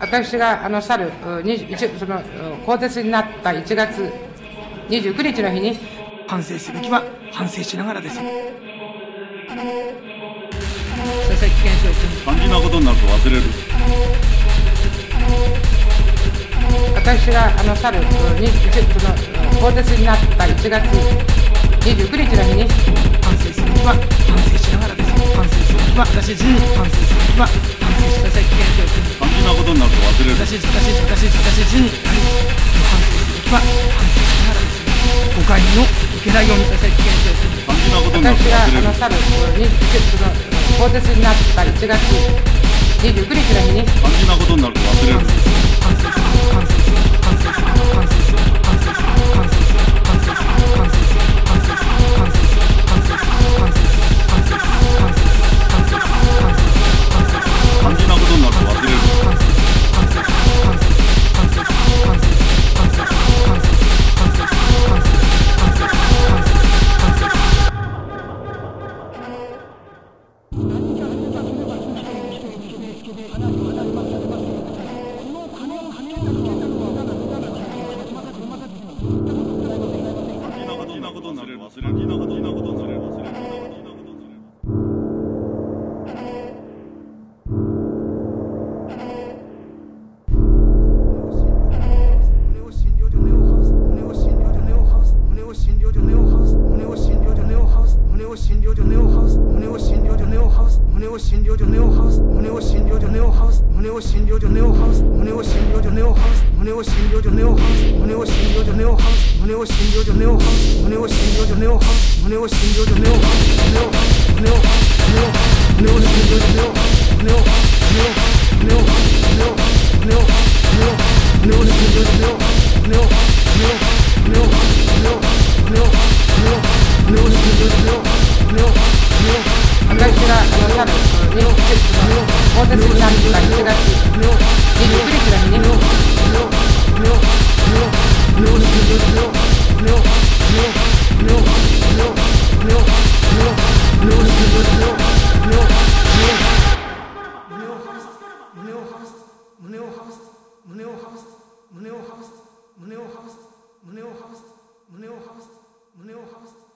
私があの去るその更迭になった1月29日の日に反省すべきは反省しながらです。佐々木健翔君肝心なことになると忘れる。私があの去るその更迭になった1月29日の日に反省すべきは反省しながらです。反省すべきは私自身反省すべきは反省し佐々木健翔君事なことになると忘れる難しい難しい難しい難しい反省すべき反省しながら誤解の受けないようにさせていけ大事なことになると忘れる私があの多分この29日の更迭になった1月29日の日に大事なことになると忘れる気なことになれる忘れる胸を診療所ネオハウス胸を診療所ネオハウス胸を診療所ネオハウス胸を診療所ネオハウス胸を診療所ネオハウス胸を診療所ネオハウス胸を診療所ネオハウス胸を診療所ネオハウス胸を診療所ネオハウスネオネオネオネオ診療所ネオハウスネオネオネオネオネオネオネオ診療所ネオハウスネオネオネオネオネオネオネオ診療 が436、大田杉さんが1月、リリプレスが2年、胸を張らす。胸を張らす。胸を張らす。胸を張らす。